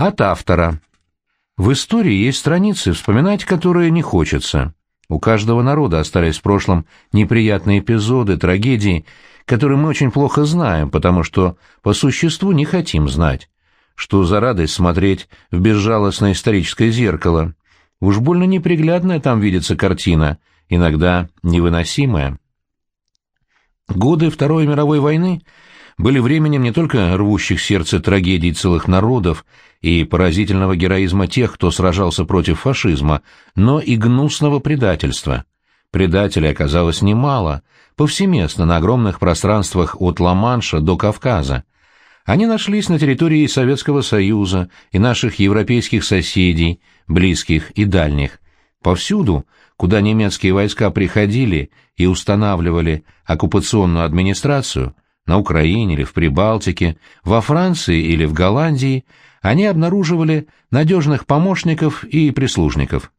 От автора. В истории есть страницы, вспоминать которые не хочется. У каждого народа остались в прошлом неприятные эпизоды, трагедии, которые мы очень плохо знаем, потому что по существу не хотим знать. Что за радость смотреть в безжалостное историческое зеркало. Уж больно неприглядная там видится картина, иногда невыносимая. Годы Второй мировой войны были временем не только рвущих сердце трагедий целых народов и поразительного героизма тех, кто сражался против фашизма, но и гнусного предательства. Предателей оказалось немало, повсеместно на огромных пространствах от Ла-Манша до Кавказа. Они нашлись на территории Советского Союза и наших европейских соседей, близких и дальних. Повсюду, куда немецкие войска приходили и устанавливали оккупационную администрацию, на Украине или в Прибалтике, во Франции или в Голландии, они обнаруживали надежных помощников и прислужников.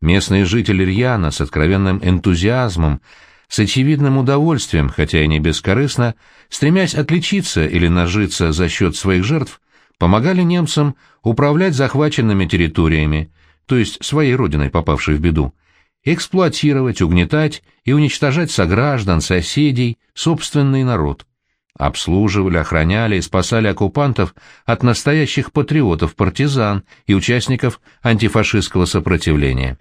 Местные жители Рьяна с откровенным энтузиазмом, с очевидным удовольствием, хотя и не бескорыстно, стремясь отличиться или нажиться за счет своих жертв, помогали немцам управлять захваченными территориями, то есть своей родиной, попавшей в беду, эксплуатировать, угнетать и уничтожать сограждан, соседей, собственный народ. Обслуживали, охраняли и спасали оккупантов от настоящих патриотов-партизан и участников антифашистского сопротивления.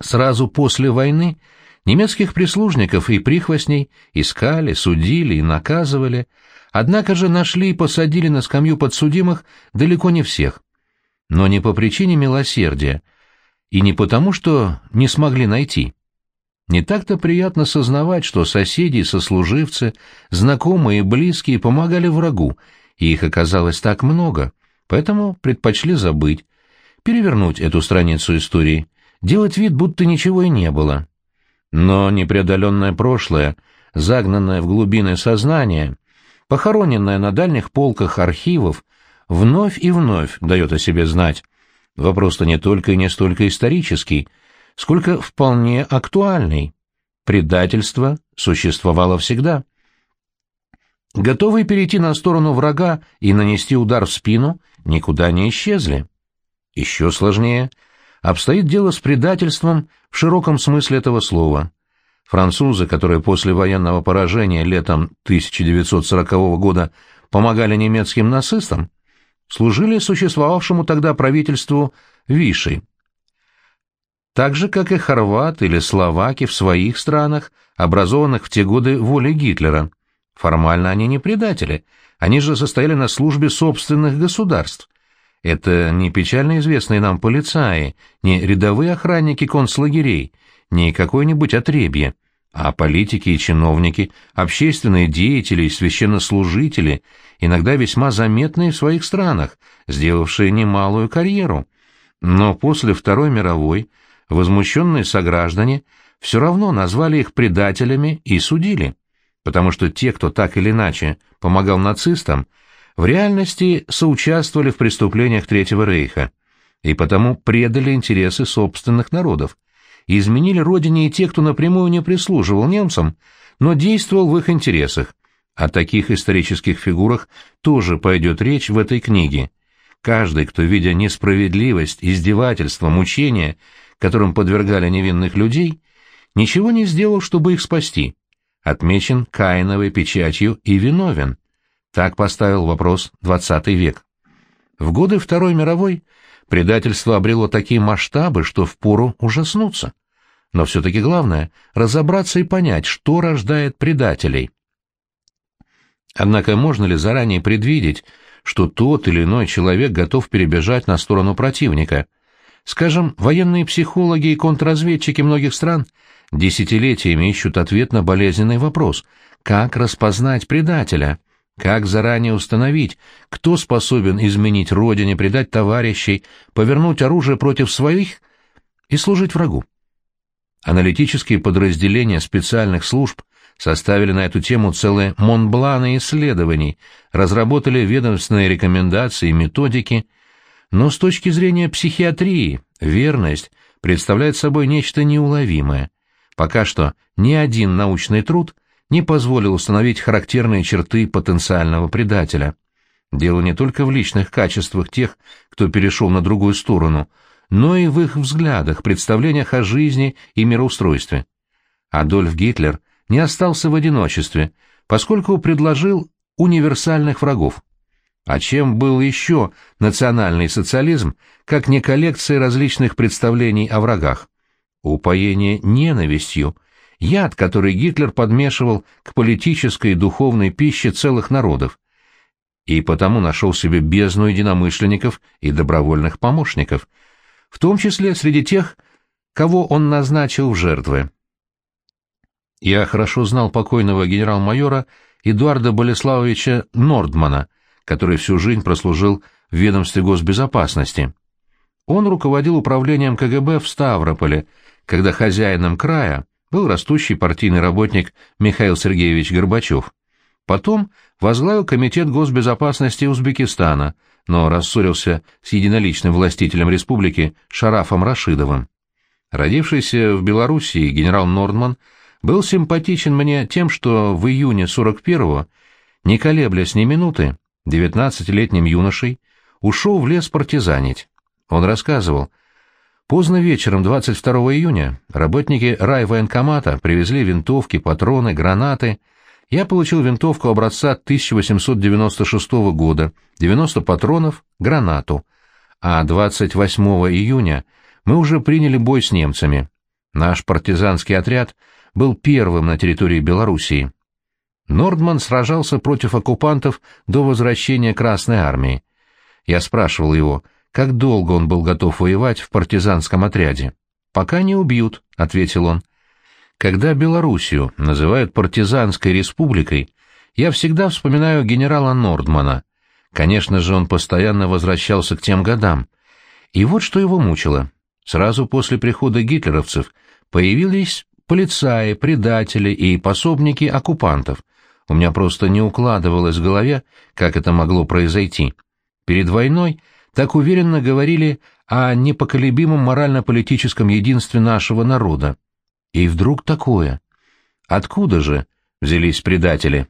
Сразу после войны немецких прислужников и прихвостней искали, судили и наказывали, однако же нашли и посадили на скамью подсудимых далеко не всех. Но не по причине милосердия, и не потому, что не смогли найти. Не так-то приятно сознавать, что соседи сослуживцы, знакомые и близкие помогали врагу, и их оказалось так много, поэтому предпочли забыть, перевернуть эту страницу истории, делать вид, будто ничего и не было. Но непреодоленное прошлое, загнанное в глубины сознания, похороненное на дальних полках архивов, вновь и вновь дает о себе знать, Вопрос-то не только и не столько исторический, сколько вполне актуальный. Предательство существовало всегда. Готовые перейти на сторону врага и нанести удар в спину никуда не исчезли. Еще сложнее обстоит дело с предательством в широком смысле этого слова. Французы, которые после военного поражения летом 1940 года помогали немецким нацистам, служили существовавшему тогда правительству Виши. Так же, как и хорваты или словаки в своих странах, образованных в те годы волей Гитлера. Формально они не предатели, они же состояли на службе собственных государств. Это не печально известные нам полицаи, не рядовые охранники концлагерей, не какое-нибудь отребье а политики и чиновники, общественные деятели и священнослужители, иногда весьма заметные в своих странах, сделавшие немалую карьеру. Но после Второй мировой возмущенные сограждане все равно назвали их предателями и судили, потому что те, кто так или иначе помогал нацистам, в реальности соучаствовали в преступлениях Третьего Рейха и потому предали интересы собственных народов и изменили родине и те, кто напрямую не прислуживал немцам, но действовал в их интересах. О таких исторических фигурах тоже пойдет речь в этой книге. Каждый, кто, видя несправедливость, издевательство, мучения, которым подвергали невинных людей, ничего не сделал, чтобы их спасти, отмечен Каиновой печатью и виновен. Так поставил вопрос XX век. В годы Второй мировой Предательство обрело такие масштабы, что впору ужаснуться. Но все-таки главное — разобраться и понять, что рождает предателей. Однако можно ли заранее предвидеть, что тот или иной человек готов перебежать на сторону противника? Скажем, военные психологи и контрразведчики многих стран десятилетиями ищут ответ на болезненный вопрос — как распознать предателя — как заранее установить, кто способен изменить родине, предать товарищей, повернуть оружие против своих и служить врагу? Аналитические подразделения специальных служб составили на эту тему целые монбланы исследований, разработали ведомственные рекомендации и методики, но с точки зрения психиатрии верность представляет собой нечто неуловимое. Пока что ни один научный труд не позволил установить характерные черты потенциального предателя. Дело не только в личных качествах тех, кто перешел на другую сторону, но и в их взглядах, представлениях о жизни и мироустройстве. Адольф Гитлер не остался в одиночестве, поскольку предложил универсальных врагов. А чем был еще национальный социализм, как не коллекция различных представлений о врагах? Упоение ненавистью, яд, который Гитлер подмешивал к политической и духовной пище целых народов, и потому нашел себе бездну единомышленников и добровольных помощников, в том числе среди тех, кого он назначил в жертвы. Я хорошо знал покойного генерал-майора Эдуарда Болеславовича Нордмана, который всю жизнь прослужил в ведомстве госбезопасности. Он руководил управлением КГБ в Ставрополе, когда хозяином края был растущий партийный работник Михаил Сергеевич Горбачев. Потом возглавил Комитет госбезопасности Узбекистана, но рассорился с единоличным властителем республики Шарафом Рашидовым. Родившийся в Белоруссии генерал Нордман был симпатичен мне тем, что в июне 41-го, не колеблясь ни минуты, девятнадцатилетним юношей, ушел в лес партизанить. Он рассказывал, поздно вечером 22 июня работники райвоенкомата привезли винтовки, патроны, гранаты, я получил винтовку образца 1896 года, 90 патронов, гранату. А 28 июня мы уже приняли бой с немцами. Наш партизанский отряд был первым на территории Белоруссии. Нордман сражался против оккупантов до возвращения Красной Армии. Я спрашивал его, как долго он был готов воевать в партизанском отряде. «Пока не убьют», — ответил он. Когда Белоруссию называют партизанской республикой, я всегда вспоминаю генерала Нордмана. Конечно же, он постоянно возвращался к тем годам. И вот что его мучило. Сразу после прихода гитлеровцев появились полицаи, предатели и пособники оккупантов. У меня просто не укладывалось в голове, как это могло произойти. Перед войной так уверенно говорили о непоколебимом морально-политическом единстве нашего народа. И вдруг такое. Откуда же взялись предатели?